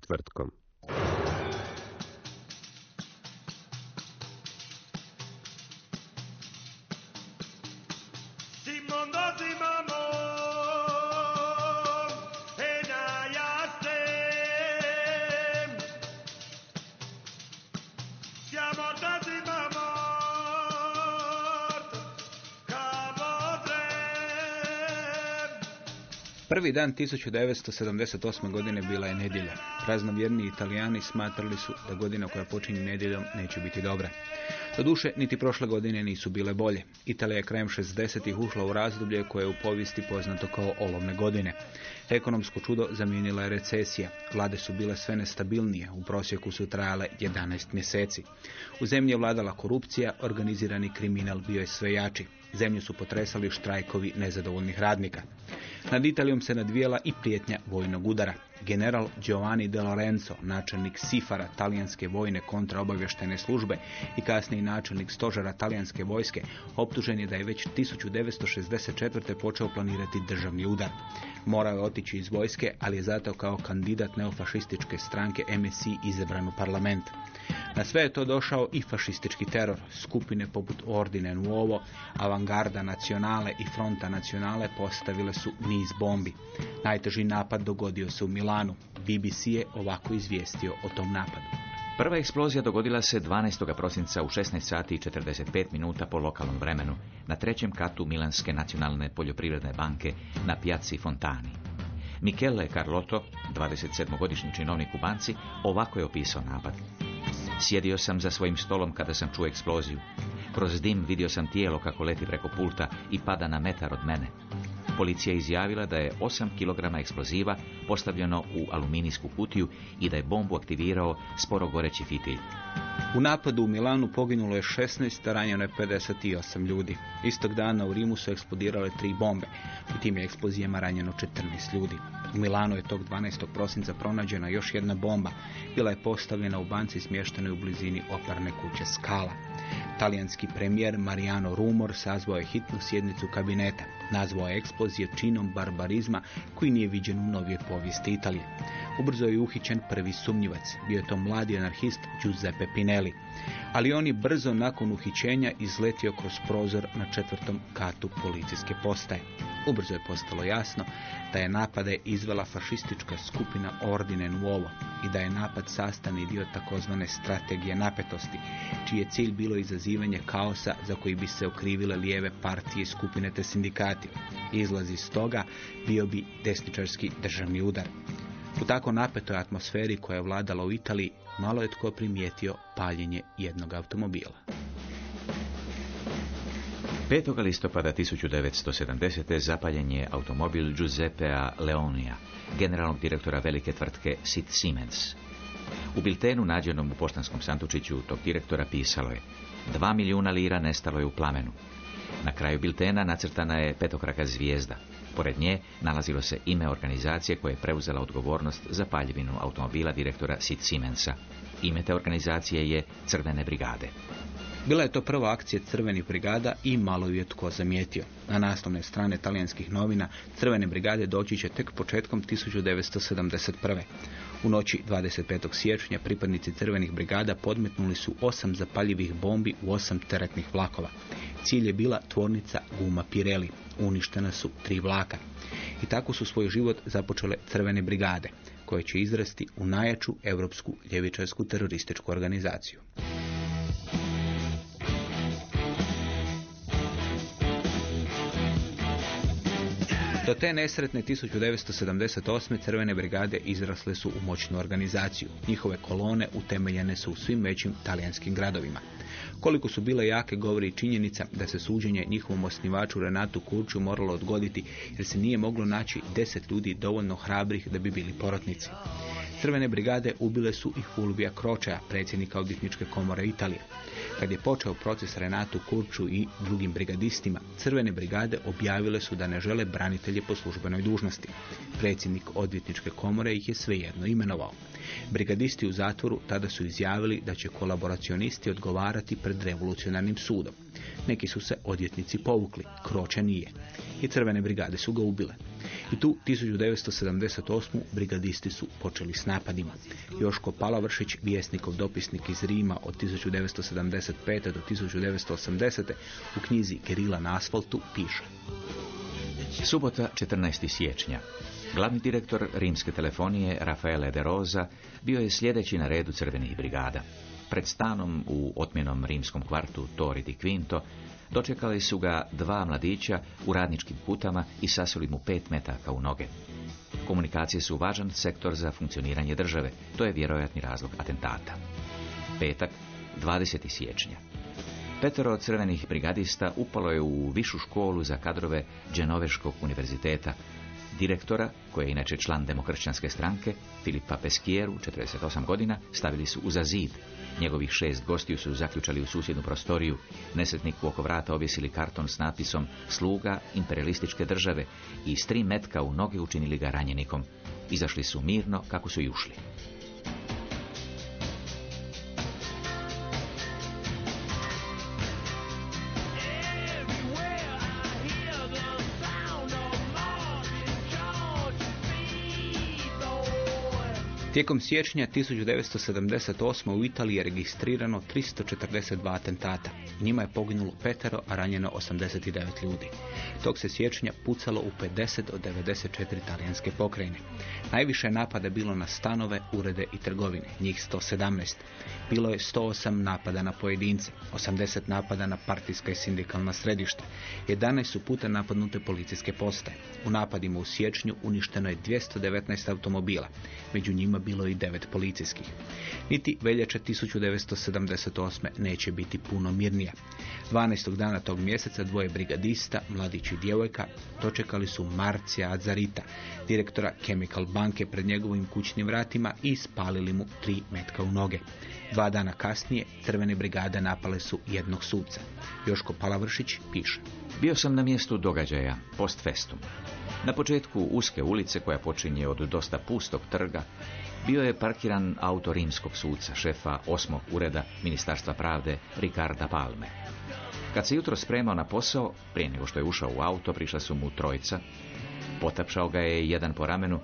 Povijest Prvi dan 1978. godine bila je nedjelja. Praznovjerni italijani smatrali su da godina koja počinje nedjeljom neće biti dobra. Doduše, niti prošle godine nisu bile bolje. Italija je krajem 60-ih ušla u razdoblje koje je u povijesti poznato kao olovne godine. Ekonomsko čudo zamijenila je recesija. Vlade su bile sve nestabilnije, u prosjeku su trajale 11 mjeseci. U zemlji je vladala korupcija, organizirani kriminal bio je sve jači. Zemlju su potresali štrajkovi nezadovoljnih radnika. Nad Italijom se nadvijela i prijetnja vojnog udara. General Giovanni De Lorenzo, načelnik Sifara, talijanske vojne kontraobavještajne službe i kasniji načelnik stožera talijanske vojske, optužen je da je već 1964. počeo planirati državni udar. Morao je otići iz vojske, ali je zato kao kandidat neofašističke stranke MSI izabran u parlament. Na sve je to došao i fašistički teror. Skupine poput Ordine Nuovo, Avangarda Nacionale i Fronta Nacionale postavile su niz bombi. Najteži napad dogodio se u Milanu. BBC je ovako izvijestio o tom napadu. Prva eksplozija dogodila se 12. prosinca u 16 sati i 45 minuta po lokalnom vremenu na trećem katu Milanske nacionalne poljoprivredne banke na Piazzi Fontani. Michele Carlotto, 27-godišnji činovnik u banci, ovako je opisao napad. Sjedio sam za svojim stolom kada sam čuo eksploziju. Kroz dim vidio sam tijelo kako leti preko pulta i pada na metar od mene. Policija izjavila da je 8 kg eksploziva postavljeno u aluminijsku kutiju i da je bombu aktivirao sporo goreći fitilj. U napadu u Milanu poginulo je 16, a ranjeno je 58 ljudi. Istog dana u Rimu su eksplodirale tri bombe. U tim je eksplozijama ranjeno 14 ljudi. U Milanu je tog 12. prosinca pronađena još jedna bomba. Bila je postavljena u banci smještenoj u blizini oparne kuće Skala. Talijanski premijer Mariano Rumor sazvao je hitnu sjednicu kabineta. Nazvao je eksplozije činom barbarizma koji nije viđen u novije povijesti Italije. Ubrzo je uhićen prvi sumnjivac. Bio je to mladi anarhist Giuseppe Pinelli. Ali on je brzo nakon uhićenja izletio kroz prozor na četvrtom katu policijske postaje. Ubrzo je postalo jasno da je napade izvela fašistička skupina Ordine Nuovo i da je napad sastavni dio takozvane strategije napetosti, čiji je cilj bilo izazivanje kaosa za koji bi se okrivile lijeve partije i skupine te sindikati. Izlaz iz toga bio bi desničarski državni udar. U tako napetoj atmosferi koja je vladala u Italiji, malo je tko primijetio paljenje jednog automobila. 5. listopada 1970. zapaljen je automobil Giuseppea Leonija, generalnog direktora velike tvrtke Sit Siemens. U biltenu nađenom u poštanskom santučiću tog direktora pisalo je Dva milijuna lira nestalo je u plamenu. Na kraju biltena nacrtana je petokraka zvijezda. Pored nje nalazilo se ime organizacije koje je preuzela odgovornost za paljevinu automobila direktora Sit Siemensa. Ime te organizacije je Crvene brigade. Bila je to prva akcija crvenih brigada i malo ju je tko zamijetio. Na naslovne strane talijanskih novina crvene brigade doći će tek početkom 1971. U noći 25. siječnja pripadnici crvenih brigada podmetnuli su osam zapaljivih bombi u osam teretnih vlakova. Cilj je bila tvornica guma Pirelli. Uništena su tri vlaka. I tako su svoj život započele crvene brigade, koje će izrasti u najjaču europsku ljevičarsku terorističku organizaciju. Do te nesretne 1978. crvene brigade izrasle su u moćnu organizaciju. Njihove kolone utemeljene su u svim većim talijanskim gradovima. Koliko su bile jake govori činjenica da se suđenje njihovom osnivaču Renatu Kurču moralo odgoditi jer se nije moglo naći deset ljudi dovoljno hrabrih da bi bili porotnici. Crvene brigade ubile su i Fulvija Kročaja, predsjednika odvjetničke komore Italije. Kad je počeo proces Renatu Kurču i drugim brigadistima, crvene brigade objavile su da ne žele branitelje po službenoj dužnosti. Predsjednik odvjetničke komore ih je svejedno imenovao. Brigadisti u zatvoru tada su izjavili da će kolaboracionisti odgovarati pred revolucionarnim sudom. Neki su se odvjetnici povukli, Kroča nije. I crvene brigade su ga ubile. I tu 1978. brigadisti su počeli s napadima. Joško Palavršić, vjesnikov dopisnik iz Rima od 1975. do 1980. u knjizi Gerila na asfaltu piše. Subota 14. siječnja. Glavni direktor rimske telefonije Rafaele de Rosa bio je sljedeći na redu crvenih brigada. Pred stanom u otmjenom rimskom kvartu Tori di Quinto dočekali su ga dva mladića u radničkim putama i sasuli mu pet metaka u noge. Komunikacije su važan sektor za funkcioniranje države. To je vjerojatni razlog atentata. Petak, 20. siječnja. Petero crvenih brigadista upalo je u višu školu za kadrove Dženoveškog univerziteta Direktora, koji je inače član demokršćanske stranke, Filipa Peskijeru, 48 godina, stavili su uza zid. Njegovih šest gostiju su zaključali u susjednu prostoriju. Nesretniku oko vrata objesili karton s napisom Sluga imperialističke države i s tri metka u noge učinili ga ranjenikom. Izašli su mirno kako su i ušli. Tijekom siječnja 1978. u Italiji je registrirano 342 atentata. Njima je poginulo petero, a ranjeno 89 ljudi. Tog se siječnja pucalo u 50 od 94 talijanske pokrajine. Najviše je napada bilo na stanove, urede i trgovine, njih 117. Bilo je 108 napada na pojedince, 80 napada na partijska i sindikalna središta. 11 su puta napadnute policijske postaje. U napadima u siječnju uništeno je 219 automobila. Među njima bilo i devet policijskih. Niti veljača 1978. neće biti puno mirnija. 12. dana tog mjeseca dvoje brigadista, mladić i djevojka, dočekali su Marcija Azarita, direktora Chemical banke pred njegovim kućnim vratima i spalili mu tri metka u noge. Dva dana kasnije crvene brigade napale su jednog suca. Joško Palavršić piše. Bio sam na mjestu događaja, post festum. Na početku uske ulice koja počinje od dosta pustog trga bio je parkiran auto rimskog suca, šefa osmog ureda Ministarstva pravde Ricarda Palme. Kad se jutro spremao na posao, prije nego što je ušao u auto, prišla su mu trojica. Potapšao ga je jedan po ramenu,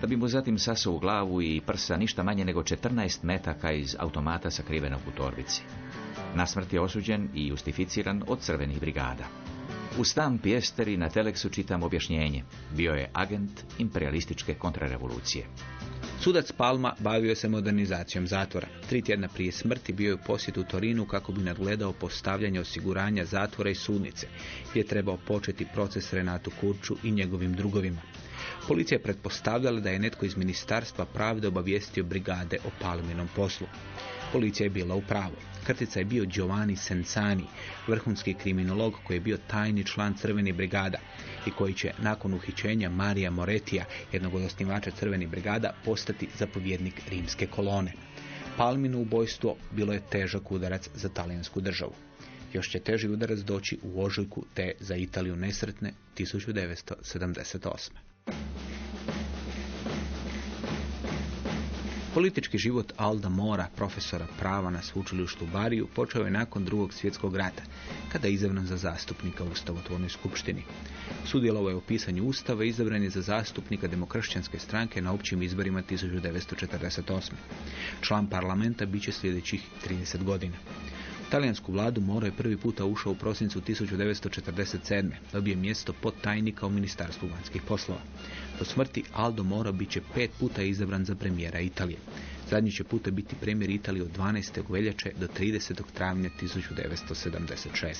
da bi mu zatim sasao u glavu i prsa ništa manje nego 14 metaka iz automata sakrivenog u torbici. Na smrt je osuđen i justificiran od crvenih brigada. U stam pjesteri na teleksu čitam objašnjenje. Bio je agent imperialističke kontrarevolucije. Sudac Palma bavio se modernizacijom zatvora. Tri tjedna prije smrti bio je u posjetu Torinu kako bi nadgledao postavljanje osiguranja zatvora i sudnice, gdje je trebao početi proces Renatu Kurču i njegovim drugovima. Policija je pretpostavljala da je netko iz Ministarstva pravde obavijestio brigade o Palminom poslu. Policija je bila u pravu. Krtica je bio Giovanni Sensani, vrhunski kriminolog koji je bio tajni član Crvenih brigada i koji će nakon uhićenja Marija Moretija, jednog od osnivača Crvenih brigada, postati zapovjednik rimske kolone. Palmino ubojstvo bilo je težak udarac za talijansku državu. Još će teži udarac doći u ožujku te za Italiju nesretne 1978. Politički život Alda Mora, profesora prava na sveučilištu Bariju, počeo je nakon drugog svjetskog rata, kada je izabran za zastupnika u Ustavotvornoj skupštini. Sudjelovao je u pisanju Ustava i izabran je za zastupnika demokršćanske stranke na općim izborima 1948. Član parlamenta bit će sljedećih 30 godina. Talijansku vladu Moro je prvi puta ušao u prosincu 1947. Dobije mjesto tajnika u Ministarstvu vanjskih poslova. Do smrti Aldo Moro bit će pet puta izabran za premijera Italije. Zadnji će puta biti premijer Italije od 12. veljače do 30. travnja 1976.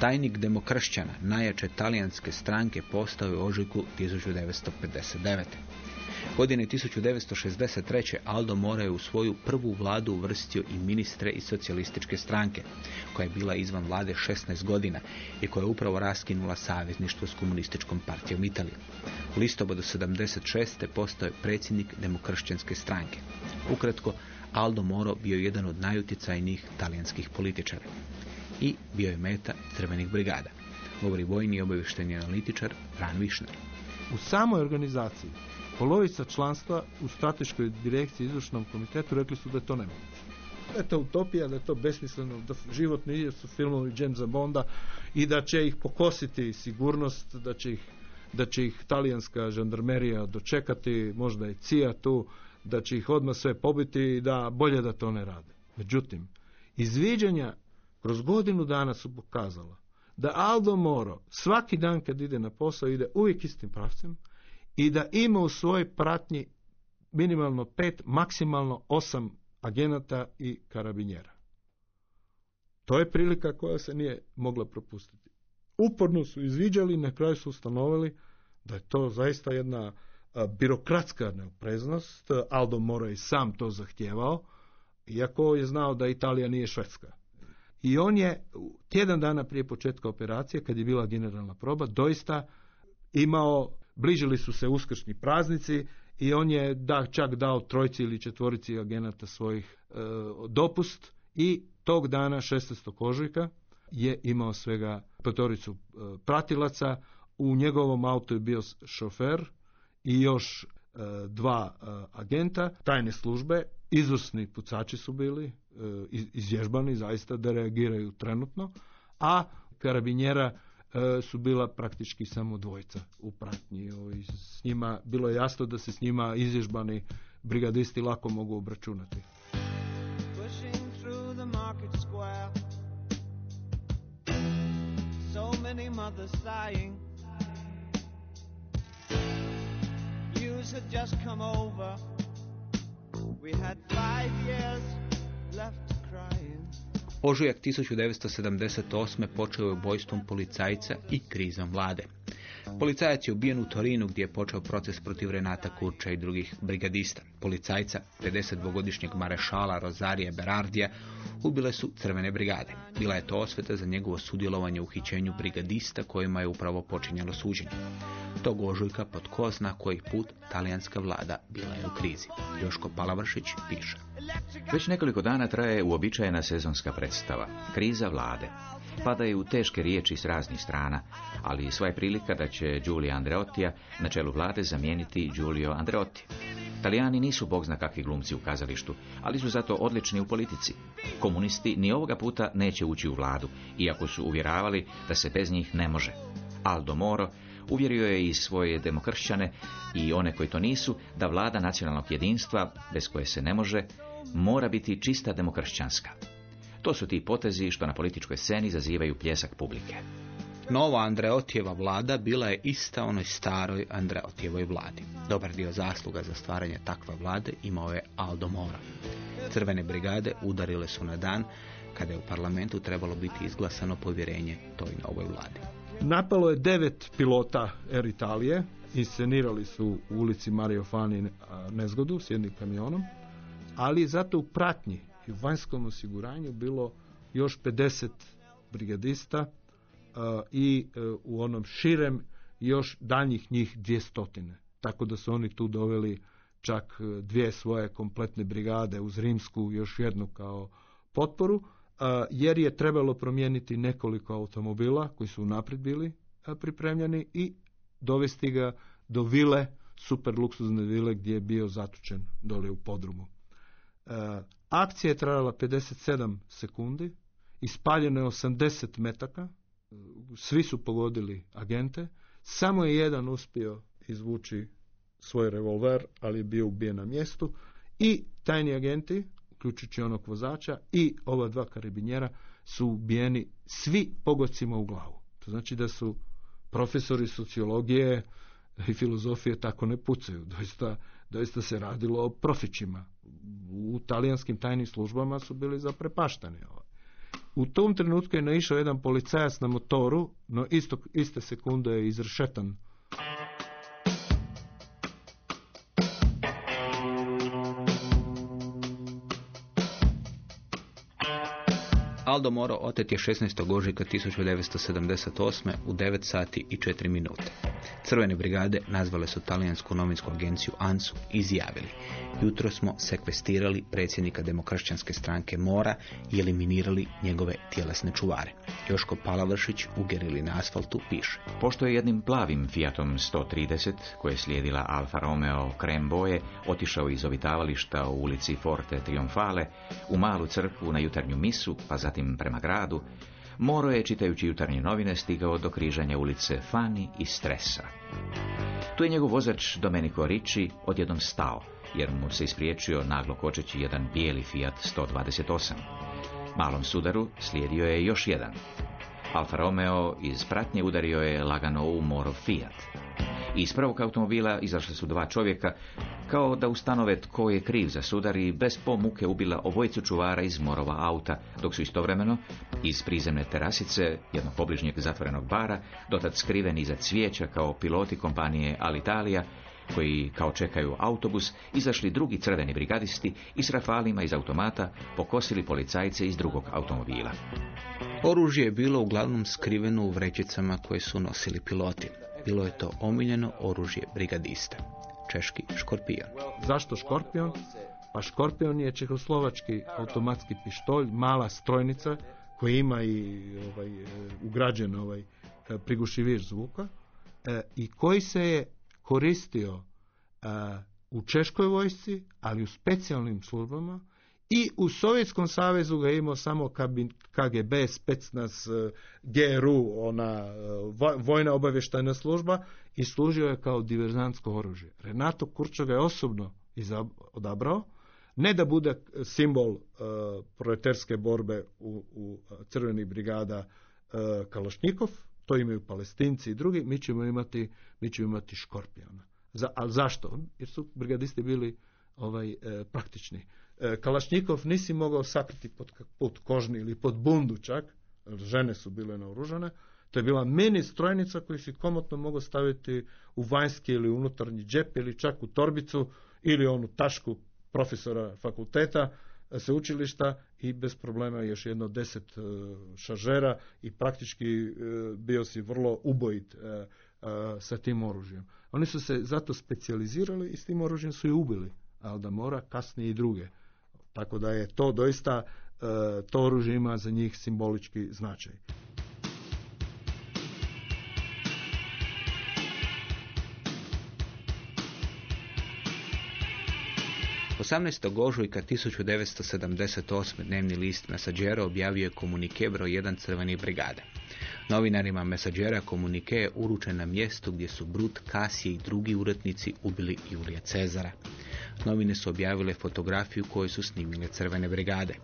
Tajnik demokršćana najjače talijanske stranke postao je ožujku 1959. Godine 1963. Aldo Moro je u svoju prvu vladu uvrstio i ministre iz socijalističke stranke, koja je bila izvan vlade 16 godina i koja je upravo raskinula savezništvo s komunističkom partijom Italije. U listopadu 76. postao je predsjednik demokršćanske stranke. Ukratko, Aldo Moro bio je jedan od najutjecajnijih talijanskih političara i bio je meta crvenih brigada, govori vojni obavješteni analitičar Ran Višner. U samoj organizaciji polovica članstva u strateškoj direkciji izvršnom komitetu rekli su da je to nemoguće. Da je to utopija, da je to besmisleno, da život nije su filmovi Jamesa Bonda i da će ih pokositi sigurnost, da će ih, da će ih talijanska žandarmerija dočekati, možda i CIA tu, da će ih odmah sve pobiti i da bolje da to ne rade. Međutim, izviđanja kroz godinu dana su pokazala da Aldo Moro svaki dan kad ide na posao ide uvijek istim pravcem i da ima u svojoj pratnji minimalno pet, maksimalno osam agenata i karabinjera. To je prilika koja se nije mogla propustiti. Uporno su izviđali i na kraju su ustanovili da je to zaista jedna birokratska neopreznost. Aldo Moro i sam to zahtijevao, iako je znao da Italija nije Švedska. I on je tjedan dana prije početka operacije, kad je bila generalna proba, doista imao, bližili su se uskršnji praznici i on je da, čak dao trojci ili četvorici agenata svojih e, dopust i tog dana 16. ožujka je imao svega petoricu e, pratilaca, u njegovom autu je bio šofer i još e, dva agenta tajne službe, izvrsni pucači su bili, izvježbani zaista da reagiraju trenutno, a karabinjera su bila praktički samo dvojica u pratnji. S njima, bilo je jasno da se s njima izvježbani brigadisti lako mogu obračunati. We had five years left crying. Ožujak 1978. počeo je ubojstvom policajca i krizom vlade. Policajac je ubijen u Torinu gdje je počeo proces protiv Renata Kurča i drugih brigadista. Policajca, 52-godišnjeg marešala Rozarija Berardija, ubile su crvene brigade. Bila je to osveta za njegovo sudjelovanje u uhićenju brigadista kojima je upravo počinjalo suđenje. Tog ožujka pod ko zna koji put talijanska vlada bila je u krizi. Joško Palavršić piše. Već nekoliko dana traje uobičajena sezonska predstava. Kriza vlade. Padaju teške riječi s raznih strana, ali sva je prilika da će Giulio Andreottija na čelu vlade zamijeniti Giulio Andreotti. Italijani nisu bog zna kakvi glumci u kazalištu, ali su zato odlični u politici. Komunisti ni ovoga puta neće ući u vladu, iako su uvjeravali da se bez njih ne može. Aldo Moro uvjerio je i svoje demokršćane i one koji to nisu da vlada nacionalnog jedinstva, bez koje se ne može, mora biti čista demokršćanska. To su ti potezi što na političkoj sceni zazivaju pljesak publike. Nova Andreotijeva vlada bila je ista onoj staroj Andreotijevoj vladi. Dobar dio zasluga za stvaranje takve vlade imao je Aldo Moro. Crvene brigade udarile su na dan kada je u parlamentu trebalo biti izglasano povjerenje toj novoj vladi. Napalo je devet pilota Air Italije, inscenirali su u ulici Mario Fani nezgodu s jednim kamionom, ali zato u pratnji i u vanjskom osiguranju bilo još 50 brigadista i e, u onom širem još danjih njih dvijestotine. Tako da su oni tu doveli čak e, dvije svoje kompletne brigade uz Rimsku, još jednu kao potporu, jer je trebalo promijeniti nekoliko automobila koji su naprijed bili pripremljeni i dovesti ga do vile, super luksuzne vile gdje je bio zatučen dole u podrumu. E, akcija je trajala 57 sekundi, ispaljeno je 80 metaka, svi su pogodili agente, samo je jedan uspio izvući svoj revolver, ali je bio ubijen na mjestu i tajni agenti, uključujući onog vozača i ova dva karabinjera su ubijeni svi pogodcima u glavu. To znači da su profesori sociologije i filozofije tako ne pucaju. Doista, doista se radilo o profićima. u talijanskim tajnim službama su bili zaprepašteni. U tom trenutku je naišao jedan policajac na motoru, no isto, iste sekunde je izrešetan Aldo Moro otet je 16. ožujka 1978. u 9 sati i 4 minute. Crvene brigade nazvale su talijansku novinsku agenciju ANSU i izjavili. Jutro smo sekvestirali predsjednika demokršćanske stranke Mora i eliminirali njegove tjelesne čuvare. Joško Palavršić u gerili na asfaltu piše. Pošto je jednim plavim Fiatom 130, koje je slijedila Alfa Romeo krem boje, otišao iz ovitavališta u ulici Forte Triomfale, u malu crkvu na jutarnju misu, pa zatim prema gradu, Moro je, čitajući jutarnje novine, stigao do križanja ulice Fani i Stresa. Tu je njegov vozač Domenico Ricci odjednom stao, jer mu se ispriječio naglo kočeći jedan bijeli Fiat 128. Malom sudaru slijedio je još jedan. Alfa Romeo iz pratnje udario je lagano u Morov Fiat. Iz prvog automobila izašli su dva čovjeka, kao da ustanove tko je kriv za sudar i bez pomuke ubila obojicu čuvara iz Morova auta, dok su istovremeno iz prizemne terasice jednog pobližnjeg zatvorenog bara, dotad skriveni iza cvijeća kao piloti kompanije Alitalia, koji kao čekaju autobus, izašli drugi crveni brigadisti i s rafalima iz automata pokosili policajce iz drugog automobila. Oružje je bilo uglavnom skriveno u vrećicama koje su nosili piloti. Bilo je to omiljeno oružje brigadista. Češki škorpion. Zašto škorpion? Pa škorpion je čehoslovački automatski pištolj, mala strojnica koja ima i ovaj, ugrađen ovaj prigušiviš zvuka e, i koji se je koristio u Češkoj vojsci, ali u specijalnim službama i u Sovjetskom savezu ga imao samo KGB, Specnaz, e, GRU, ona e, vojna obavještajna služba i služio je kao diverzantsko oružje. Renato Kurčo ga je osobno odabrao, ne da bude simbol uh, proletarske borbe u, u crvenih brigada uh, Kalašnikov, to imaju palestinci i drugi, mi ćemo imati, mi ćemo imati škorpiona. Za, ali zašto? Jer su brigadisti bili ovaj praktični. E, Kalašnjikov nisi mogao sakriti pod, pod kožni ili pod bundu čak, žene su bile naoružane, to je bila mini strojnica koju si komotno mogao staviti u vanjski ili unutarnji džep ili čak u torbicu ili onu tašku profesora fakulteta sveučilišta i bez problema još jedno deset e, šaržera i praktički e, bio si vrlo ubojit sa tim oružjem. Oni su se zato specijalizirali i s tim oružjem su i ubili Aldamora, kasnije i druge. Tako da je to doista, to oružje ima za njih simbolički značaj. 18. ožujka 1978. dnevni list Messaggero objavio je komunike broj 1 crvenih brigada. Novinarima Messaggera komunike je uručen na mjestu gdje su Brut, Kasije i drugi uretnici ubili Julija Cezara. Novine su objavile fotografiju koju su snimile crvene brigade.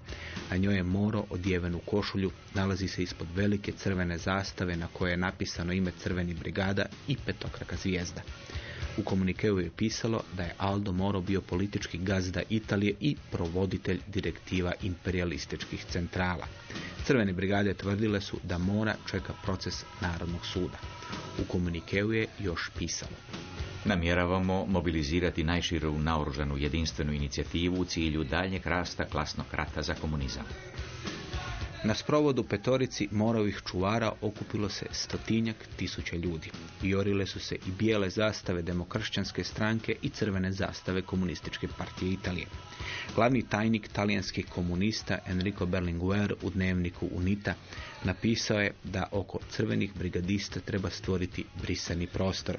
Na njoj je Moro odjeven u košulju, nalazi se ispod velike crvene zastave na kojoj je napisano ime crvenih brigada i petokraka zvijezda. U komunikeu je pisalo da je Aldo Moro bio politički gazda Italije i provoditelj direktiva imperialističkih centrala. Crvene brigade tvrdile su da Mora čeka proces Narodnog suda. U komunikeu je još pisalo. Namjeravamo mobilizirati najširu naoružanu jedinstvenu inicijativu u cilju daljnjeg rasta klasnog rata za komunizam. Na sprovodu petorici morovih čuvara okupilo se stotinjak tisuća ljudi. Jorile su se i bijele zastave demokršćanske stranke i crvene zastave komunističke partije Italije. Glavni tajnik talijanskih komunista Enrico Berlinguer u dnevniku UNITA napisao je da oko crvenih brigadista treba stvoriti brisani prostor.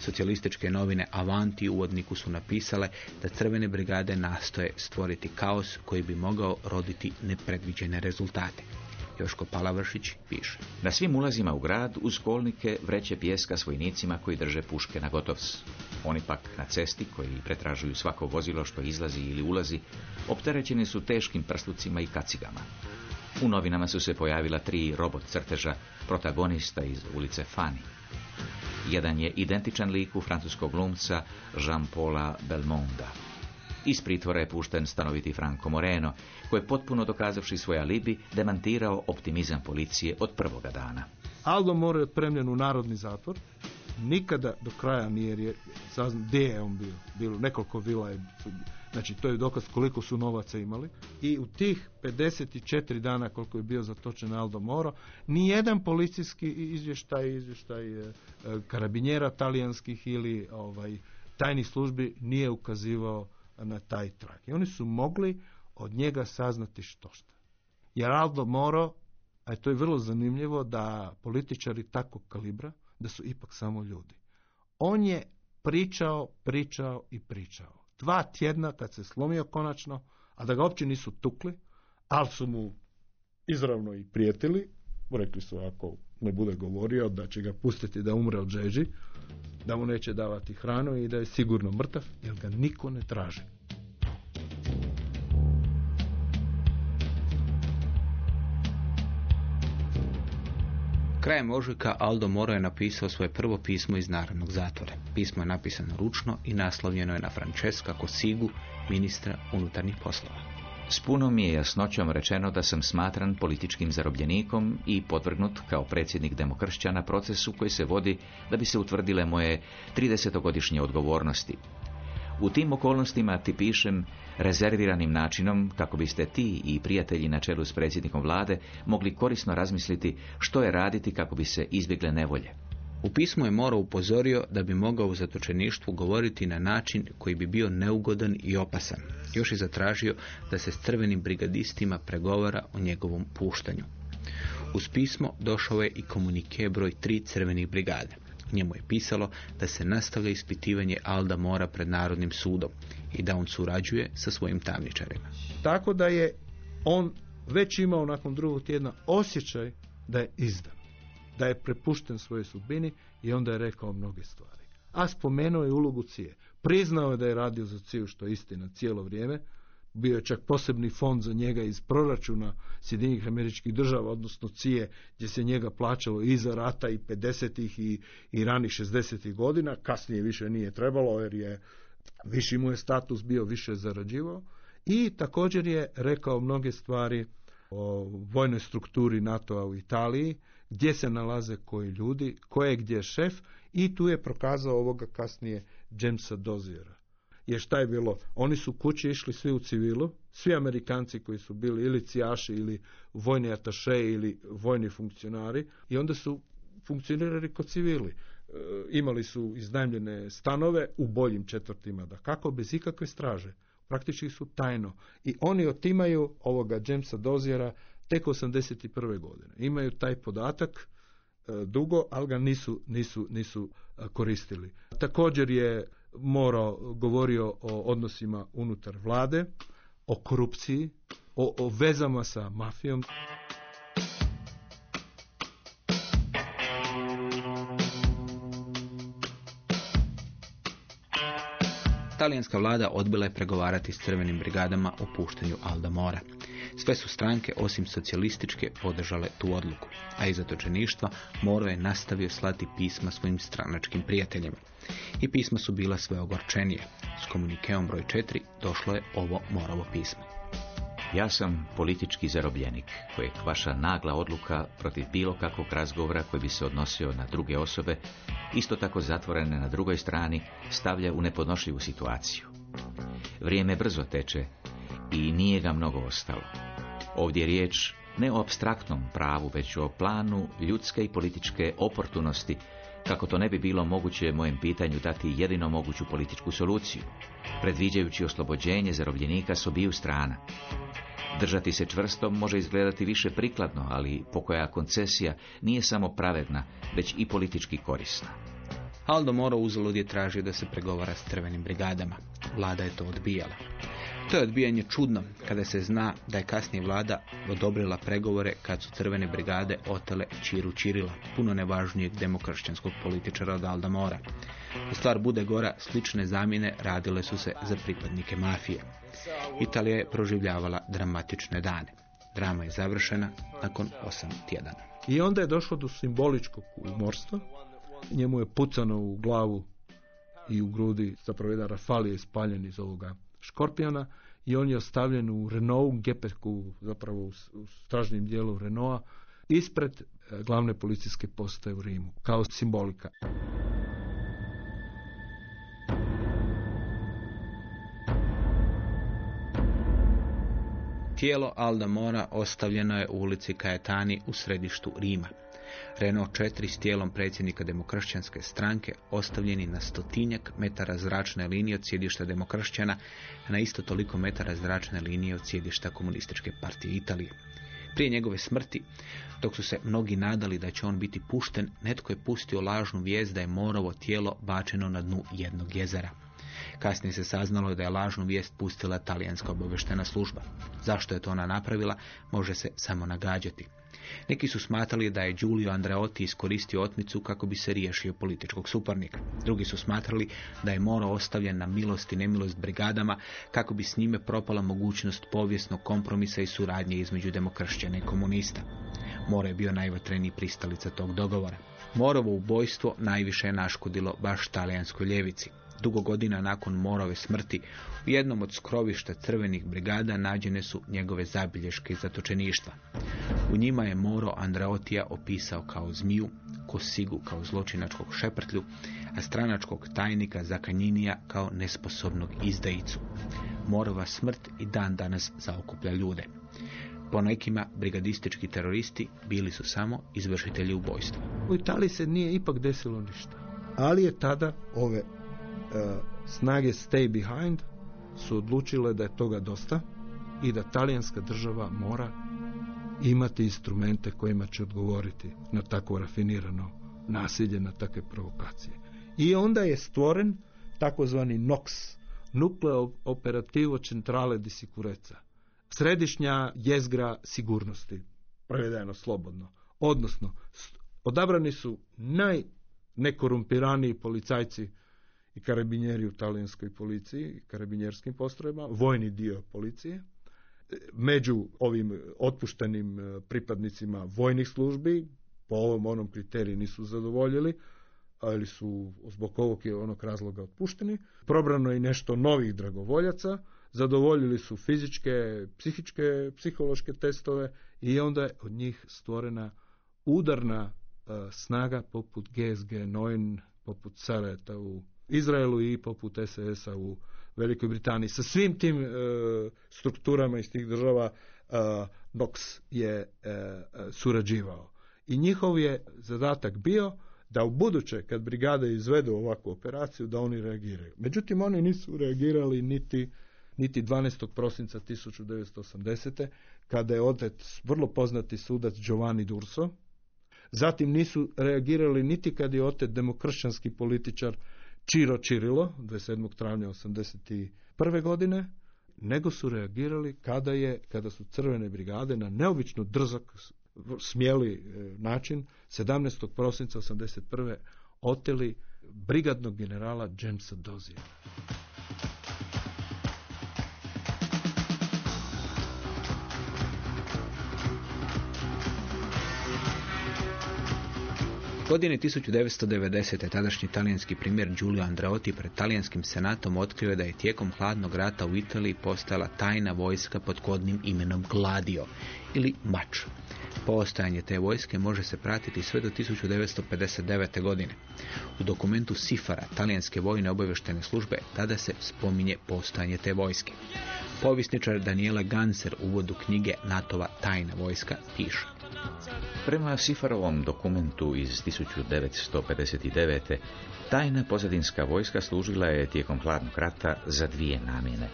Socijalističke novine Avanti u uvodniku su napisale da crvene brigade nastoje stvoriti kaos koji bi mogao roditi nepredviđene rezultate. Joško Palavršić piše. Na svim ulazima u grad uz kolnike vreće pjeska s vojnicima koji drže puške na gotovs. Oni pak na cesti koji pretražuju svako vozilo što izlazi ili ulazi, opterećeni su teškim prslucima i kacigama. U novinama su se pojavila tri robot crteža protagonista iz ulice Fani. Jedan je identičan liku francuskog glumca Jean-Paula Belmonda. Iz pritvora je pušten stanoviti Franco Moreno, koji je potpuno dokazavši svoj alibi demantirao optimizam policije od prvoga dana. Aldo Moro je otpremljen u narodni zatvor. Nikada do kraja nije saznao gdje je on bio. Bilo nekoliko vila je Znači, to je dokaz koliko su novaca imali. I u tih 54 dana koliko je bio zatočen Aldo Moro, ni jedan policijski izvještaj, izvještaj e, karabinjera talijanskih ili ovaj, tajnih službi nije ukazivao na taj trak. I oni su mogli od njega saznati što šta. Jer Aldo Moro, a to je vrlo zanimljivo da političari takvog kalibra, da su ipak samo ljudi. On je pričao, pričao i pričao dva tjedna kad se slomio konačno, a da ga uopće nisu tukli, ali su mu izravno i prijetili, rekli su ako ne bude govorio da će ga pustiti da umre od žeđi, da mu neće davati hranu i da je sigurno mrtav, jer ga niko ne traži. Krajem ožujka Aldo Moro je napisao svoje prvo pismo iz narodnog zatvora. Pismo je napisano ručno i naslovljeno je na Francesca Kosigu, ministra unutarnjih poslova. S punom je jasnoćom rečeno da sam smatran političkim zarobljenikom i podvrgnut kao predsjednik demokršćana procesu koji se vodi da bi se utvrdile moje 30-godišnje odgovornosti, u tim okolnostima ti pišem rezerviranim načinom kako biste ti i prijatelji na čelu s predsjednikom vlade mogli korisno razmisliti što je raditi kako bi se izbjegle nevolje. U pismu je Moro upozorio da bi mogao u zatočeništvu govoriti na način koji bi bio neugodan i opasan. Još je zatražio da se s crvenim brigadistima pregovara o njegovom puštanju. Uz pismo došao je i komunike broj tri crvenih brigade njemu je pisalo da se nastavlja ispitivanje Alda Mora pred Narodnim sudom i da on surađuje sa svojim tamničarima. Tako da je on već imao nakon drugog tjedna osjećaj da je izdan, da je prepušten svojoj sudbini i onda je rekao mnoge stvari. A spomenuo je ulogu Cije. Priznao je da je radio za Ciju, što je istina, cijelo vrijeme, bio je čak posebni fond za njega iz proračuna Sjedinjenih američkih država, odnosno CIE, gdje se njega plaćalo i za rata i 50. i, i ranih 60. godina, kasnije više nije trebalo jer je viši mu je status bio, više zarađivao i također je rekao mnoge stvari o vojnoj strukturi NATO-a u Italiji, gdje se nalaze koji ljudi, ko je gdje šef i tu je prokazao ovoga kasnije Jamesa Doziera jer šta je bilo? Oni su kući išli svi u civilu, svi Amerikanci koji su bili ili cijaši ili vojni ataše ili vojni funkcionari i onda su funkcionirali kod civili. E, imali su iznajmljene stanove u boljim četvrtima, da kako, bez ikakve straže. Praktički su tajno. I oni otimaju ovoga Jamesa Dozijera tek 81. godine. Imaju taj podatak e, dugo, ali ga nisu, nisu, nisu e, koristili. Također je Moro govorio o odnosima unutar vlade, o korupciji, o, o vezama sa mafijom. Talijanska vlada odbila je pregovarati s crvenim brigadama o puštenju Alda Mora. Sve su stranke, osim socijalističke, podržale tu odluku, a iz zatočeništva Moro je nastavio slati pisma svojim stranačkim prijateljima. I pisma su bila sve ogorčenije. S komunikeom broj 4 došlo je ovo Morovo pismo. Ja sam politički zarobljenik, kojeg vaša nagla odluka protiv bilo kakvog razgovora koji bi se odnosio na druge osobe, isto tako zatvorene na drugoj strani, stavlja u nepodnošljivu situaciju. Vrijeme brzo teče i nije ga mnogo ostalo. Ovdje je riječ ne o abstraktnom pravu, već o planu ljudske i političke oportunosti, kako to ne bi bilo moguće mojem pitanju dati jedino moguću političku soluciju, predviđajući oslobođenje zarobljenika s obiju strana. Držati se čvrsto može izgledati više prikladno, ali pokoja koncesija nije samo pravedna, već i politički korisna. Aldo Moro uzalud je tražio da se pregovara s crvenim brigadama. Vlada je to odbijala. To je odbijanje čudno kada se zna da je kasnije vlada odobrila pregovore kad su crvene brigade otele Čiru Čirila, puno nevažnijeg demokršćanskog političara od Alda Mora. U stvar bude gora, slične zamjene radile su se za pripadnike mafije. Italija je proživljavala dramatične dane. Drama je završena nakon osam tjedana. I onda je došlo do simboličkog umorstva. Njemu je pucano u glavu i u grudi, zapravo jedan Rafali je spaljen iz ovoga Škorpiona i on je ostavljen u Renault, Gepeku, zapravo u, stražnjem dijelu Renaulta, ispred e, glavne policijske postaje u Rimu, kao simbolika. Tijelo Alda Mora ostavljeno je u ulici Kajetani u središtu Rima. Renault 4 s tijelom predsjednika demokršćanske stranke ostavljeni na stotinjak metara zračne linije od sjedišta demokršćana, na isto toliko metara zračne linije od sjedišta komunističke partije Italije. Prije njegove smrti, dok su se mnogi nadali da će on biti pušten, netko je pustio lažnu vijest da je Morovo tijelo bačeno na dnu jednog jezera. Kasnije se saznalo da je lažnu vijest pustila talijanska obaveštena služba. Zašto je to ona napravila, može se samo nagađati. Neki su smatrali da je Giulio Andreotti iskoristio otmicu kako bi se riješio političkog suparnika. Drugi su smatrali da je Moro ostavljen na milost i nemilost brigadama kako bi s njime propala mogućnost povijesnog kompromisa i suradnje između demokršćana i komunista. Moro je bio najvatreniji pristalica tog dogovora. Morovo ubojstvo najviše je naškodilo baš talijanskoj ljevici. Dugo godina nakon Morove smrti u jednom od skrovišta crvenih brigada nađene su njegove zabilješke zatočeništva. U njima je Moro Andreotija opisao kao zmiju, Kosigu kao zločinačkog šeprtlju, a stranačkog tajnika Zakanjinija kao nesposobnog izdajicu. Morova smrt i dan danas zaokuplja ljude. Po nekima brigadistički teroristi bili su samo izvršitelji ubojstva. U Italiji se nije ipak desilo ništa. Ali je tada ove snage stay behind su odlučile da je toga dosta i da talijanska država mora imati instrumente kojima će odgovoriti na tako rafinirano nasilje, na takve provokacije. I onda je stvoren takozvani NOX, Nukleo Operativo Centrale di Sicurezza, središnja jezgra sigurnosti, prevedeno slobodno. Odnosno, odabrani su najnekorumpiraniji policajci i karabinjeri u talijanskoj policiji, i karabinjerskim postrojbama, vojni dio policije. Među ovim otpuštenim e, pripadnicima vojnih službi, po ovom onom kriteriju nisu zadovoljili, ali su zbog ovog je onog razloga otpušteni. Probrano je i nešto novih dragovoljaca, zadovoljili su fizičke, psihičke, psihološke testove i onda je od njih stvorena udarna e, snaga poput GSG 9, poput Sareta u Izraelu i poput SS-a u Velikoj Britaniji. Sa svim tim e, strukturama iz tih država e, je e, surađivao. I njihov je zadatak bio da u buduće, kad brigade izvedu ovakvu operaciju, da oni reagiraju. Međutim, oni nisu reagirali niti, niti 12. prosinca 1980. kada je otet vrlo poznati sudac Giovanni Durso. Zatim nisu reagirali niti kad je otet demokršćanski političar Čiro Čirilo 27. travnja 81. godine, nego su reagirali kada je kada su crvene brigade na neobično drzak smjeli e, način 17. prosinca 81. oteli brigadnog generala Jamesa Dozija. Godine 1990. tadašnji talijanski primjer Giulio Andreotti pred talijanskim senatom otkrio da je tijekom hladnog rata u Italiji postala tajna vojska pod kodnim imenom Gladio ili Mač. Postojanje te vojske može se pratiti sve do 1959. godine. U dokumentu Sifara, talijanske vojne obavještene službe, tada se spominje postojanje te vojske. Povisničar Daniela Ganser u uvodu knjige NATO-va Tajna vojska piše. Prema Sifarovom dokumentu iz 1959. tajna pozadinska vojska služila je tijekom hladnog rata za dvije namjene.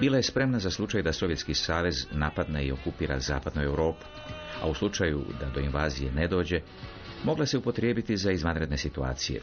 Bila je spremna za slučaj da Sovjetski savez napadne i okupira zapadnu Europu, a u slučaju da do invazije ne dođe, mogla se upotrijebiti za izvanredne situacije.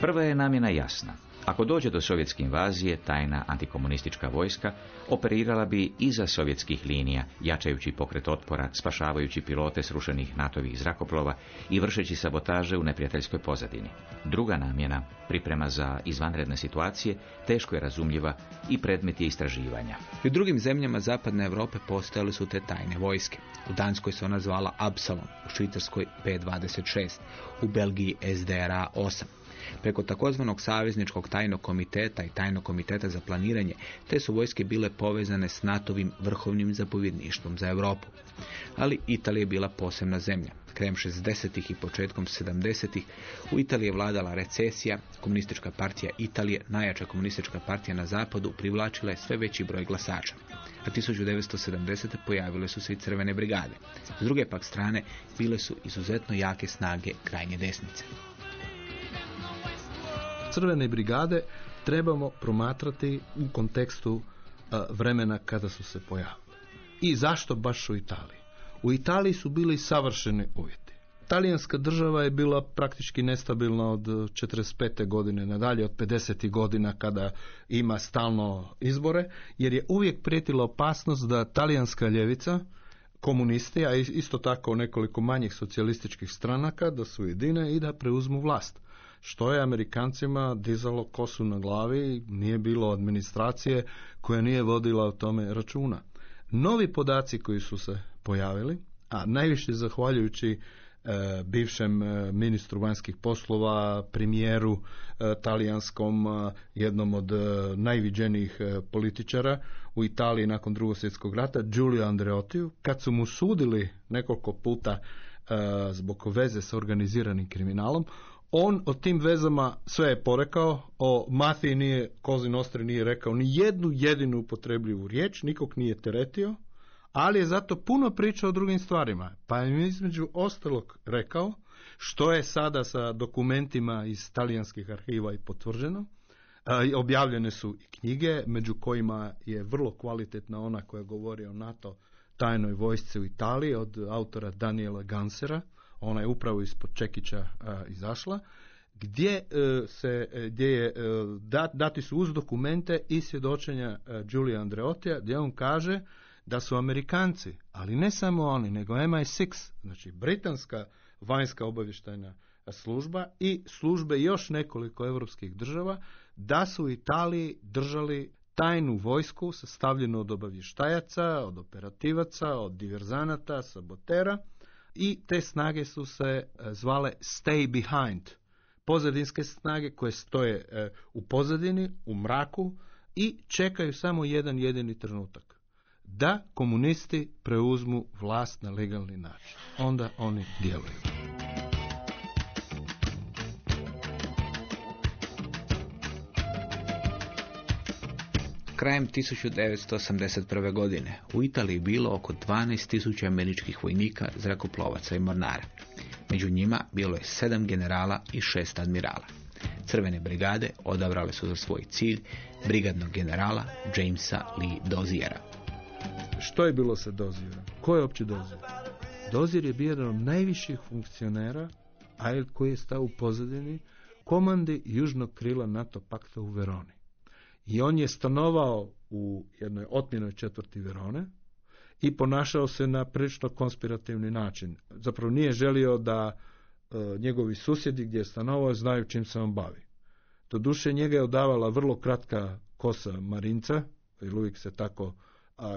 Prva je namjena jasna. Ako dođe do sovjetske invazije, tajna antikomunistička vojska operirala bi iza sovjetskih linija, jačajući pokret otpora, spašavajući pilote srušenih natovih zrakoplova i vršeći sabotaže u neprijateljskoj pozadini. Druga namjena, priprema za izvanredne situacije, teško je razumljiva i predmet je istraživanja. u drugim zemljama zapadne Europe postojale su te tajne vojske. U Danskoj se ona zvala Absalom, u Švicarskoj P-26, u Belgiji SDRA 8. Preko takozvanog savezničkog tajnog komiteta i tajnog komiteta za planiranje, te su vojske bile povezane s NATO-vim vrhovnim zapovjedništvom za Europu. Ali Italija je bila posebna zemlja. Krajem 60. i početkom 70. u Italiji je vladala recesija, komunistička partija Italije, najjača komunistička partija na zapadu, privlačila je sve veći broj glasača. A 1970. pojavile su se i crvene brigade. S druge pak strane, bile su izuzetno jake snage krajnje desnice. Crvene brigade trebamo promatrati u kontekstu vremena kada su se pojavile. I zašto baš u Italiji? U Italiji su bili savršeni uvjeti. Talijanska država je bila praktički nestabilna od 45. godine nadalje, od 50. godina kada ima stalno izbore, jer je uvijek prijetila opasnost da talijanska ljevica, komunisti, a isto tako nekoliko manjih socijalističkih stranaka, da su jedine i da preuzmu vlast. Što je Amerikancima dizalo kosu na glavi, nije bilo administracije koja nije vodila o tome računa. Novi podaci koji su se pojavili, a najviše zahvaljujući e, bivšem e, ministru vanjskih poslova, premijeru e, talijanskom, jednom od najviđenijih političara u Italiji nakon drugog svjetskog rata, Giulio Andreottiju, kad su mu sudili nekoliko puta zbog veze sa organiziranim kriminalom, on o tim vezama sve je porekao, o mafiji nije, Kozi Nostri nije rekao ni jednu jedinu upotrebljivu riječ, nikog nije teretio, ali je zato puno pričao o drugim stvarima. Pa je između ostalog rekao, što je sada sa dokumentima iz talijanskih arhiva i potvrđeno, objavljene su i knjige, među kojima je vrlo kvalitetna ona koja govori o NATO tajnoj vojsci u Italiji od autora Daniela Gansera, ona je upravo ispod Čekića izašla, gdje e, se e, gdje je e, dati su uz dokumente i svjedočenja Giulia Andreotija gdje on kaže da su Amerikanci, ali ne samo oni, nego MI6, znači britanska vanjska obavještajna služba i službe još nekoliko europskih država, da su u Italiji držali tajnu vojsku sastavljenu od obavještajaca, od operativaca, od diverzanata, sabotera i te snage su se e, zvale stay behind. Pozadinske snage koje stoje e, u pozadini, u mraku i čekaju samo jedan jedini trenutak. Da komunisti preuzmu vlast na legalni način. Onda oni djeluju. Krajem 1981. godine u Italiji bilo oko 12.000 američkih vojnika, zrakoplovaca i mornara. Među njima bilo je sedam generala i šest admirala. Crvene brigade odabrale su za svoj cilj brigadnog generala Jamesa Lee Doziera. Što je bilo sa Dozierom? Ko je opće Dozier? Dozier je bio jedan od najviših funkcionera, a koji je stao u pozadini komandi južnog krila NATO pakta u Veroni. I on je stanovao u jednoj otmjenoj četvrti Verone i ponašao se na prilično konspirativni način. Zapravo nije želio da e, njegovi susjedi gdje je stanovao znaju čim se on bavi. duše njega je odavala vrlo kratka kosa marinca, jer uvijek se tako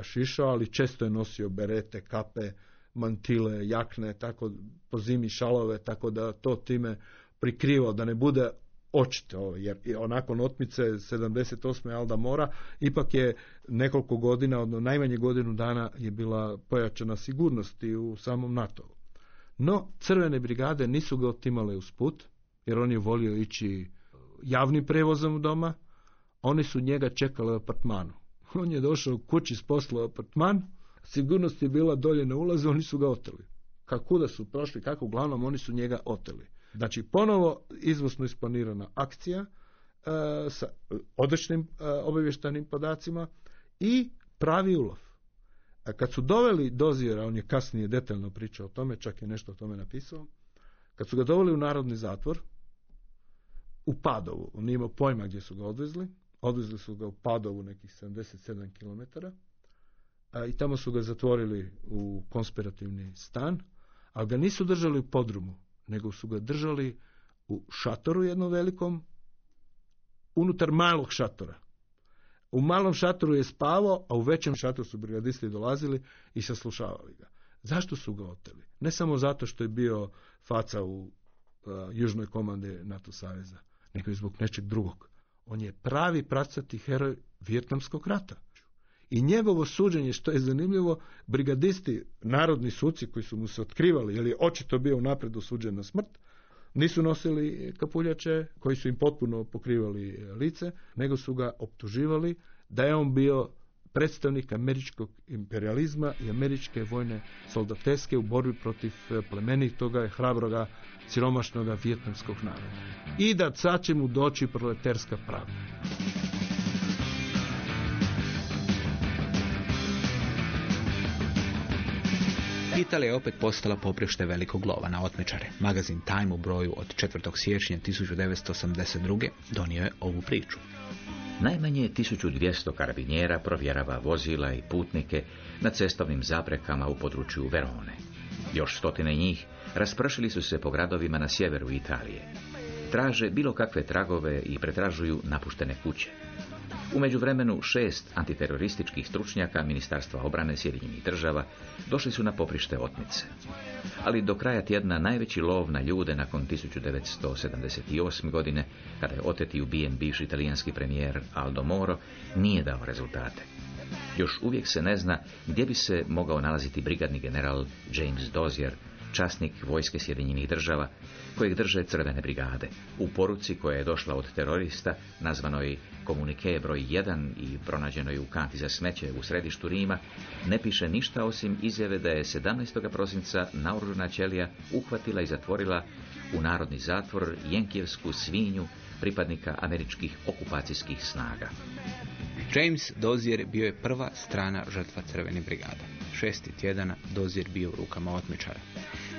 šišao, ali često je nosio berete, kape, mantile, jakne, tako po zimi šalove, tako da to time prikrivao, da ne bude očito, jer onakon otmice 78. Alda Mora ipak je nekoliko godina, odno najmanje godinu dana je bila pojačana sigurnost i u samom NATO. No, crvene brigade nisu ga otimale uz put, jer on je volio ići javnim prevozom doma, oni su njega čekali u apartmanu. On je došao u kući s posla apartman, sigurnost je bila dolje na ulazu, oni su ga oteli. Kako da su prošli, kako uglavnom oni su njega oteli. Znači, ponovo izvrsno isplanirana akcija e, sa odličnim e, obavještajnim podacima i pravi ulov. A kad su doveli dozijera, on je kasnije detaljno pričao o tome, čak je nešto o tome napisao, kad su ga doveli u narodni zatvor, u Padovu, on nije imao pojma gdje su ga odvezli, odvezli su ga u Padovu nekih 77 km, a, i tamo su ga zatvorili u konspirativni stan, ali ga nisu držali u podrumu, nego su ga držali u šatoru jednom velikom, unutar malog šatora. U malom šatoru je spavao, a u većem šatoru su brigadisti dolazili i saslušavali ga. Zašto su ga oteli? Ne samo zato što je bio faca u uh, južnoj komandi NATO saveza, nego i zbog nečeg drugog. On je pravi pracati heroj Vjetnamskog rata. I njegovo suđenje, što je zanimljivo, brigadisti, narodni suci koji su mu se otkrivali, jer je očito bio unaprijed osuđen na smrt, nisu nosili kapuljače koji su im potpuno pokrivali lice, nego su ga optuživali da je on bio predstavnik američkog imperializma i američke vojne soldateske u borbi protiv plemenitoga i hrabroga siromašnog vjetnamskog naroda. I da sad će mu doći proleterska pravda. Italija je opet postala poprište velikog lova na otmičare. Magazin Time u broju od 4. siječnja 1982. donio je ovu priču. Najmanje 1200 karabinjera provjerava vozila i putnike na cestovnim zaprekama u području Verone. Još stotine njih raspršili su se po gradovima na sjeveru Italije. Traže bilo kakve tragove i pretražuju napuštene kuće. U međuvremenu šest antiterorističkih stručnjaka Ministarstva obrane Sjedinjenih država došli su na poprište otmice. Ali do kraja tjedna najveći lov na ljude nakon 1978. godine, kada je oteti ubijen bivši italijanski premijer Aldo Moro, nije dao rezultate. Još uvijek se ne zna gdje bi se mogao nalaziti brigadni general James Dozier, časnik vojske Sjedinjenih država, kojeg drže crvene brigade. U poruci koja je došla od terorista, nazvanoj komunike broj 1 i pronađenoj u kanti za smeće u središtu Rima, ne piše ništa osim izjave da je 17. prosinca naoružana ćelija uhvatila i zatvorila u narodni zatvor Jenkijevsku svinju pripadnika američkih okupacijskih snaga. James Dozier bio je prva strana žrtva crvene brigade. Šesti tjedana Dozier bio u rukama otmičara.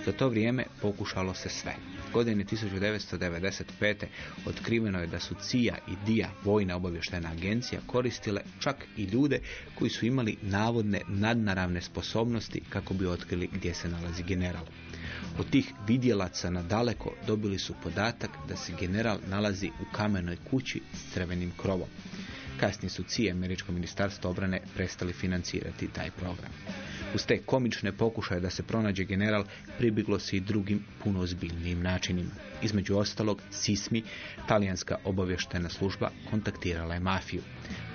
Za to vrijeme pokušalo se sve. Godine 1995. otkriveno je da su CIA i DIA, vojna obavještajna agencija, koristile čak i ljude koji su imali navodne nadnaravne sposobnosti kako bi otkrili gdje se nalazi general. Od tih vidjelaca na daleko dobili su podatak da se general nalazi u kamenoj kući s crvenim krovom. Kasnije su CIA američko ministarstvo obrane prestali financirati taj program. Uz te komične pokušaje da se pronađe general pribiglo se i drugim puno ozbiljnijim načinima. Između ostalog, SISMI, talijanska obavještena služba, kontaktirala je mafiju.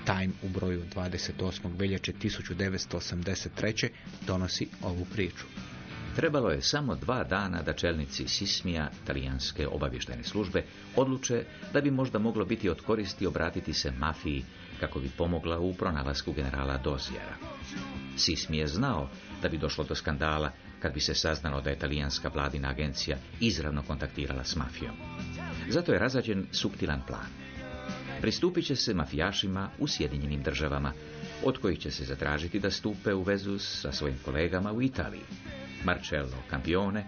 Time u broju 28. veljače 1983. donosi ovu priču. Trebalo je samo dva dana da čelnici Sismija, talijanske obavještajne službe, odluče da bi možda moglo biti od koristi obratiti se mafiji kako bi pomogla u pronalasku generala Dozijera. Sismi je znao da bi došlo do skandala kad bi se saznalo da je talijanska vladina agencija izravno kontaktirala s mafijom. Zato je razađen suptilan plan. Pristupit će se mafijašima u Sjedinjenim državama, od kojih će se zatražiti da stupe u vezu sa svojim kolegama u Italiji. Marcello Campione,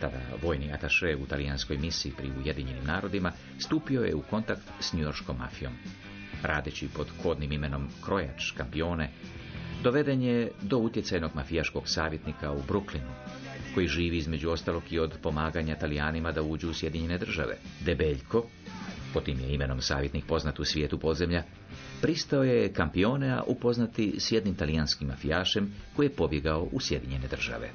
tada vojni ataše u talijanskoj misiji pri Ujedinjenim narodima, stupio je u kontakt s njujorškom mafijom. Radeći pod kodnim imenom Krojač Campione, doveden je do utjecajnog mafijaškog savjetnika u Brooklynu, koji živi između ostalog i od pomaganja Talijanima da uđu u Sjedinjene države. Debeljko, po tim je imenom savjetnik poznat u svijetu podzemlja, pristao je Kampionea upoznati s jednim talijanskim mafijašem koji je pobjegao u Sjedinjene države.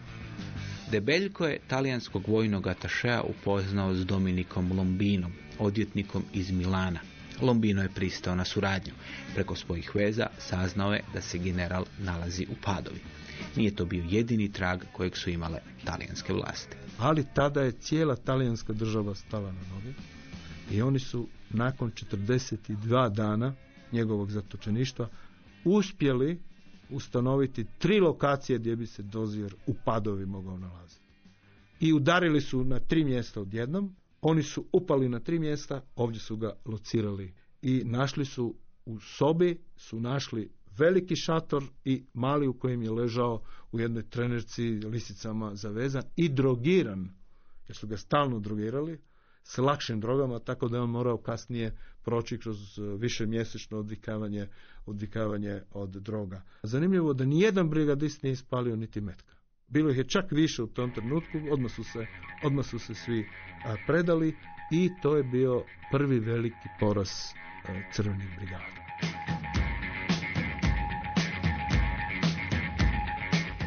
Debeljko je talijanskog vojnog atašea upoznao s Dominikom Lombinom, odjetnikom iz Milana. Lombino je pristao na suradnju. Preko svojih veza saznao je da se general nalazi u Padovi. Nije to bio jedini trag kojeg su imale talijanske vlasti. Ali tada je cijela talijanska država stala na noge i oni su nakon 42 dana njegovog zatočeništva uspjeli ustanoviti tri lokacije gdje bi se dozir u padovi mogao nalaziti. I udarili su na tri mjesta odjednom, oni su upali na tri mjesta, ovdje su ga locirali i našli su u sobi, su našli veliki šator i mali u kojem je ležao u jednoj trenerci lisicama zavezan i drogiran, jer su ga stalno drogirali, s lakšim drogama, tako da je on morao kasnije proći kroz više mjesečno odvikavanje, odvikavanje od droga. Zanimljivo da nijedan brigadist nije ispalio niti metka. Bilo ih je čak više u tom trenutku, odmah su se, odmah su se svi predali i to je bio prvi veliki poraz a, crvenih brigada.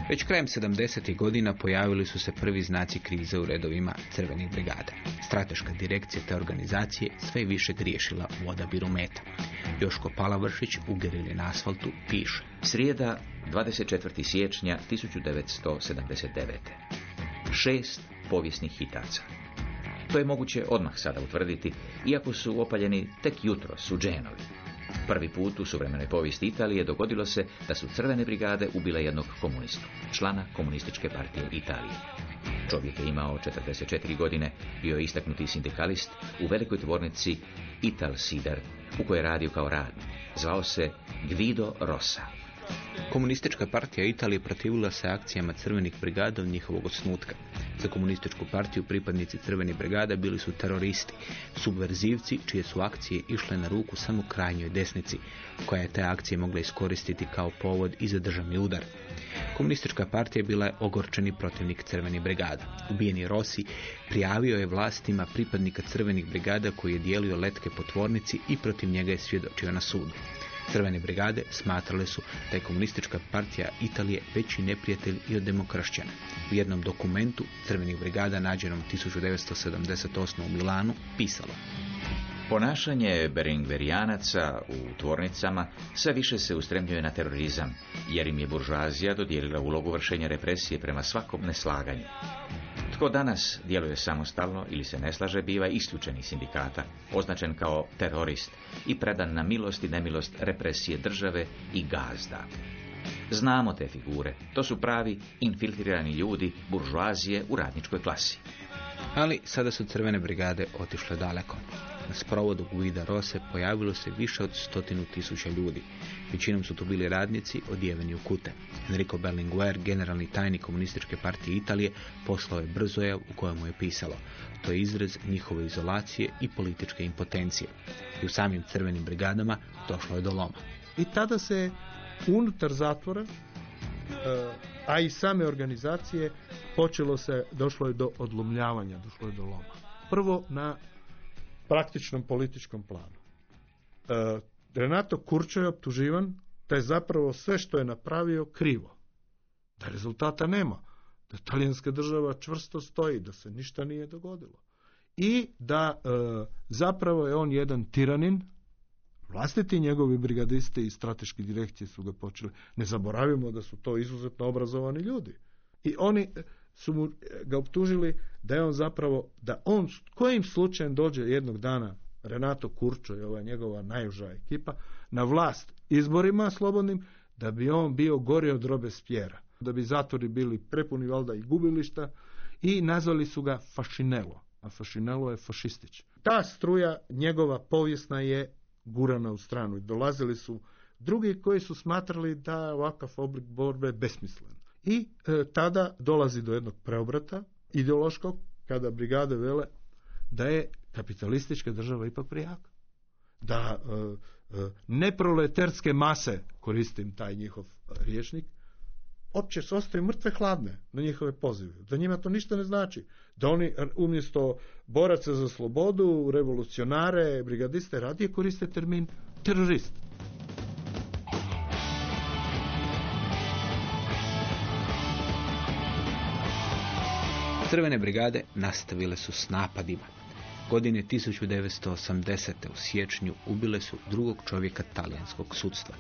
Već krajem 70. godina pojavili su se prvi znaci krize u redovima crvenih brigada. Strateška direkcija te organizacije sve više griješila u odabiru meta. Joško Palavršić u gerili na asfaltu piše. Srijeda, 24. siječnja 1979. Šest povijesnih hitaca. To je moguće odmah sada utvrditi, iako su opaljeni tek jutro su dženovi. Prvi put u suvremenoj povijesti Italije dogodilo se da su crvene brigade ubile jednog komunistu, člana komunističke partije Italije. Čovjek je imao 44 godine, bio je istaknuti sindikalist u velikoj tvornici Ital Sider, u kojoj je radio kao radnik. Zvao se Guido Rossa. Komunistička partija Italije protivila se akcijama crvenih brigada od njihovog osnutka. Za komunističku partiju pripadnici crvenih brigada bili su teroristi, subverzivci čije su akcije išle na ruku samo krajnjoj desnici, koja je te akcije mogla iskoristiti kao povod i za državni udar. Komunistička partija bila je ogorčeni protivnik crvenih brigada. Ubijeni Rossi prijavio je vlastima pripadnika crvenih brigada koji je dijelio letke po tvornici i protiv njega je svjedočio na sudu. Crvene brigade smatrale su da je komunistička partija Italije veći neprijatelj i od demokršćana. U jednom dokumentu Crvenih brigada nađenom 1978. u Milanu pisalo Ponašanje beringverijanaca u tvornicama sve više se ustremljuje na terorizam, jer im je buržuazija dodijelila ulogu vršenja represije prema svakom neslaganju. Tko danas djeluje samostalno ili se ne slaže, biva isključen iz sindikata, označen kao terorist i predan na milost i nemilost represije države i gazda. Znamo te figure. To su pravi infiltrirani ljudi buržuazije u radničkoj klasi. Ali sada su crvene brigade otišle daleko. Na sprovodu Guida Rose pojavilo se više od stotinu tisuća ljudi. Većinom su to bili radnici odjeveni u kute. Enrico Berlinguer, generalni tajnik komunističke partije Italije, poslao je brzojav u kojemu je pisalo. To je izraz njihove izolacije i političke impotencije. I u samim crvenim brigadama došlo je do loma. I tada se unutar zatvora, e, a i same organizacije, počelo se, došlo je do odlomljavanja, došlo je do loma. Prvo na praktičnom političkom planu. E, Renato Kurčo je optuživan da je zapravo sve što je napravio krivo. Da rezultata nema. Da talijanska država čvrsto stoji, da se ništa nije dogodilo. I da e, zapravo je on jedan tiranin, vlastiti njegovi brigadisti i strateški direkcije su ga počeli. Ne zaboravimo da su to izuzetno obrazovani ljudi. I oni su mu ga optužili da je on zapravo, da on kojim slučajem dođe jednog dana Renato Kurčo i ova njegova najuža ekipa na vlast izborima slobodnim, da bi on bio gori od Robespierre, da bi zatvori bili prepuni valda i gubilišta i nazvali su ga Fašinelo, a Fašinelo je fašistić. Ta struja njegova povijesna je gurana u stranu i dolazili su drugi koji su smatrali da je ovakav oblik borbe besmislen. I e, tada dolazi do jednog preobrata ideološkog kada brigade vele da je kapitalistička država ipak prijaka. Da e, e, neproleterske mase, koristim taj njihov riječnik, opće se ostaju mrtve hladne na njihove pozive. Da njima to ništa ne znači. Da oni umjesto boraca za slobodu, revolucionare, brigadiste radije koriste termin terorist. Crvene brigade nastavile su s napadima. Godine 1980. u siječnju ubile su drugog čovjeka talijanskog sudstva.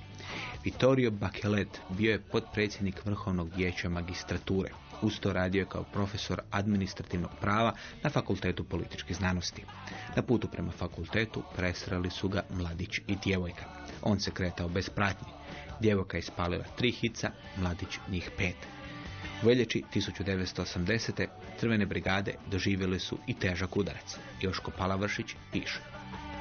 Vittorio Bachelet bio je potpredsjednik Vrhovnog vijeća magistrature. Usto radio je kao profesor administrativnog prava na Fakultetu političkih znanosti. Na putu prema fakultetu presrali su ga mladić i djevojka. On se kretao bez pratnje. Djevojka je ispalila tri hica, mladić njih pet. U veljači 1980. crvene brigade doživjeli su i težak udarac. Joško Palavršić piše.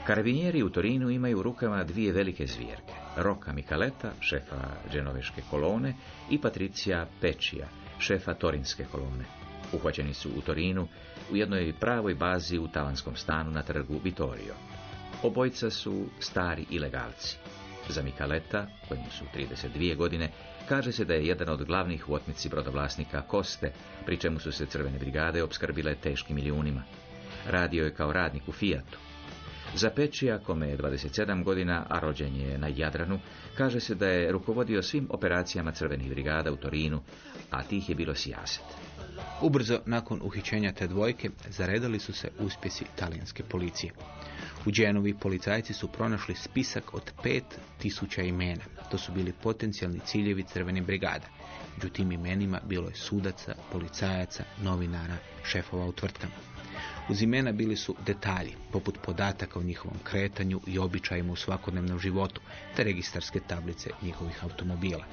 Karabinjeri u Torinu imaju u rukama dvije velike zvjerke. Roka Mikaleta, šefa dženoveške kolone, i Patricija Pečija, šefa torinske kolone. Uhvaćeni su u Torinu u jednoj pravoj bazi u tavanskom stanu na trgu Vittorio. Obojica su stari ilegalci. Za Mikaleta, kojemu su 32 godine, Kaže se da je jedan od glavnih u otmici brodovlasnika Koste, pri čemu su se crvene brigade opskrbile teškim milijunima. Radio je kao radnik u Fijatu. Za Pečija, kome je 27 godina, a rođen je na Jadranu, kaže se da je rukovodio svim operacijama crvenih brigada u Torinu, a tih je bilo sijaset. Ubrzo nakon uhićenja te dvojke zaredali su se uspjesi talijanske policije. U Dženovi policajci su pronašli spisak od 5000 imena. To su bili potencijalni ciljevi crvene brigada. Među tim imenima bilo je sudaca, policajaca, novinara, šefova u tvrtkama. Uz imena bili su detalji, poput podataka o njihovom kretanju i običajima u svakodnevnom životu, te registarske tablice njihovih automobila.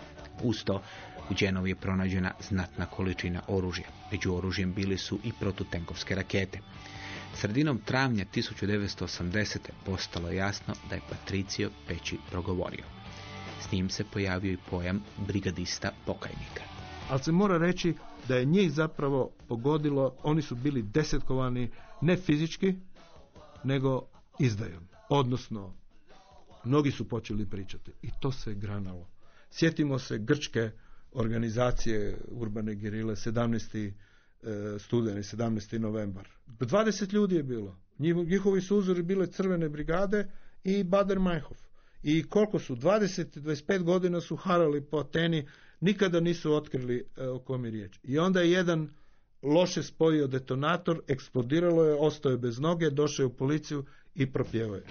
Uz to, u Dženovi je pronađena znatna količina oružja. Među oružjem bili su i protutenkovske rakete. Sredinom travnja 1980. postalo jasno da je Patricio Peći progovorio. S njim se pojavio i pojam brigadista pokajnika. Ali se mora reći da je njih zapravo pogodilo, oni su bili desetkovani ne fizički, nego izdajom. Odnosno, mnogi su počeli pričati i to se granalo. Sjetimo se grčke organizacije urbane gerile 17. E, studeni, 17. novembar. 20 ljudi je bilo. Njihovi su uzori bile crvene brigade i Bader Majhov. I koliko su? 20-25 godina su harali po Ateni, nikada nisu otkrili e, o kom je riječ. I onda je jedan loše spojio detonator, eksplodiralo je, ostao je bez noge, došao je u policiju i propjevao je.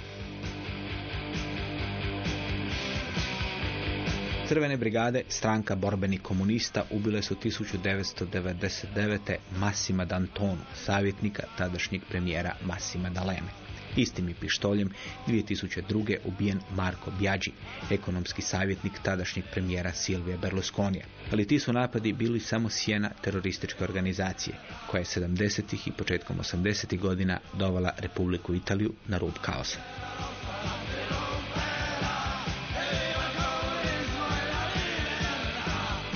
Crvene brigade, stranka borbenih komunista, ubile su 1999. Massima D'Antonu, savjetnika tadašnjeg premijera Massima D'Aleme. Istim je pištoljem 2002. ubijen Marko Bjađi, ekonomski savjetnik tadašnjeg premijera Silvija Berlusconija. Ali ti su napadi bili samo sjena terorističke organizacije, koja je 70. i početkom 80. godina dovala Republiku Italiju na rub kaosa.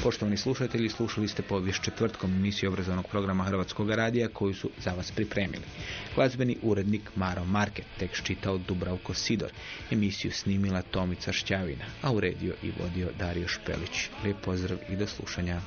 Poštovani slušatelji, slušali ste povijest četvrtkom emisiju obrazovnog programa Hrvatskog radija koju su za vas pripremili. Glazbeni urednik Maro Market, tek ščitao Dubravko Sidor, emisiju snimila Tomica Šćavina, a uredio i vodio Dario Špelić. Lijep pozdrav i do slušanja.